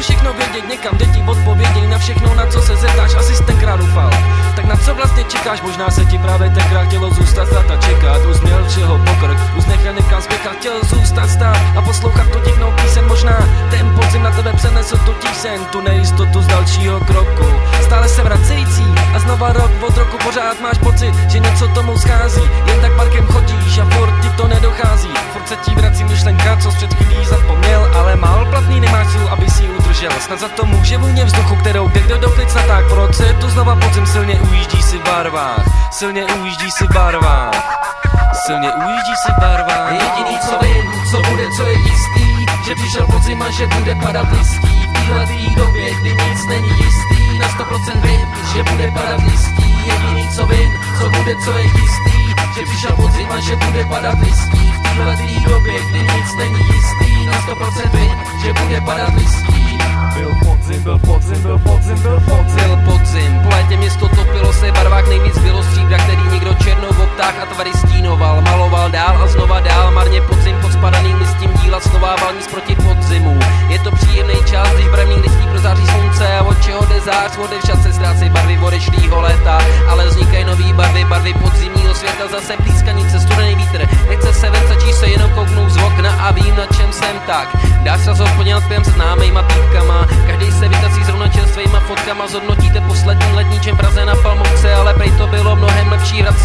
chtěl všechno vědět, někam děti odpověděj na všechno, na co se zeptáš, asi jsi tenkrát doufal. Tak na co vlastně čekáš, možná se ti právě tenkrát chtělo zůstat stát a čekat, už měl všeho pokrk, už nechal někam spěchat, chtěl zůstat stát a poslouchat tu divnou píseň, možná ten podzim na tebe přenesl to sen, tu nejistotu z dalšího kroku, stále se vracející Snad za to může vůně vzduchu, kterou kdo do plic tak Proč se tu znova podzim silně ujíždí si v barvách Silně ujíždí si v barvách Silně ujíždí si v barvách Jediný co vím, co bude, co je jistý Že přišel podzim a že bude padat listí. V téhletý době, kdy nic není jistý Na 100% vím, že bude padat listí. Jediný co vím, co bude, co je jistý Že přišel podzim a že bude padat listí. V téhletý době, kdy nic není jistý od čeho jde zář, odevšat se ztrácí barvy odešlýho léta, ale vznikají nový barvy, barvy podzimního světa, zase plískanice, studený vítr, nechce se ven, stačí se jenom kouknout z okna a vím, na čem jsem tak. Dáš se zpěvem se známejma pípkama, každý se vytací zrovna čerstvejma fotkama, zhodnotíte poslední letníčem Praze na Palmovce, ale prej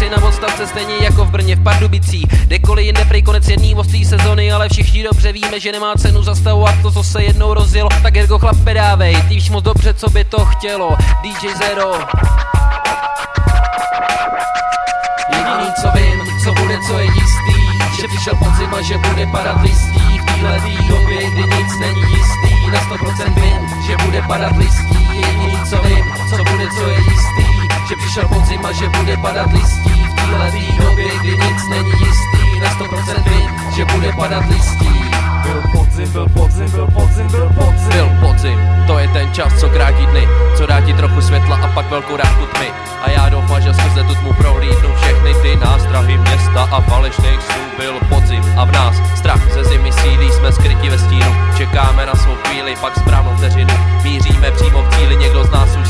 si na odstavce stejně jako v Brně v Pardubicích. Kdekoliv jinde prej konec jedný ostrý sezony, ale všichni dobře víme, že nemá cenu zastavovat to, co se jednou rozjelo. Tak Ergo chlap pedávej, ty víš moc dobře, co by to chtělo. DJ Zero. Jediný co vím, co bude, co je jistý Že přišel podzim a že bude padat listí V téhletý době, kdy nic není jistý Na 100% vím, že bude padat listí Jediný co vím, co bude, co je jistý a že bude padat listí V téhletý době, kdy nic není jistý Na 100% vím, že bude padat listí. Byl podzim, byl podzim, byl podzim, byl podzim. Byl podzim, to je ten čas, co krátí dny Co dá ti trochu světla a pak velkou dávku tmy. A já doufám, že skrze tu tmu prohlídnu všechny ty nástrahy města a falešných snů Byl podzim a v nás strach ze zimy sílí Jsme skryti ve stínu, čekáme na svou chvíli Pak správnou vteřinu, míříme přímo v cíli Někdo z nás už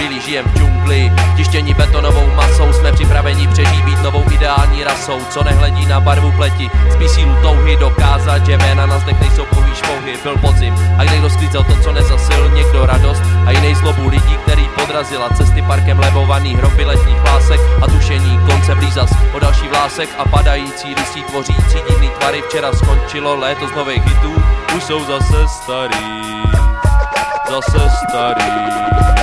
zbylí Žijem v džungli, tištění betonovou masou Jsme připraveni přežít být novou ideální rasou. Co nehledí na barvu pleti, spí sílu touhy Dokázat, že jména na zdech nejsou pouhý špouhy. Byl podzim a někdo sklízel to, co nezasil. Někdo radost a jiný zlobu lidí, který podrazila Cesty parkem lebovaný hroby letních lásek A tušení konce blízas o další vlásek A padající listí tvořící divný tvary. Včera skončilo léto z nových hitů Už jsou zase starý Zase starý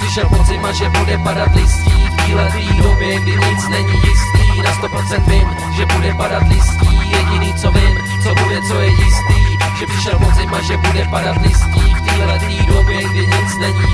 přišel podzim a že bude padat listí V téhletý době, kdy nic není jistý. Na 100% vím, že bude padat listí Jediný co vím, co bude, co je jistý. Že přišel podzim že bude padat listí V téhletý době, kdy nic není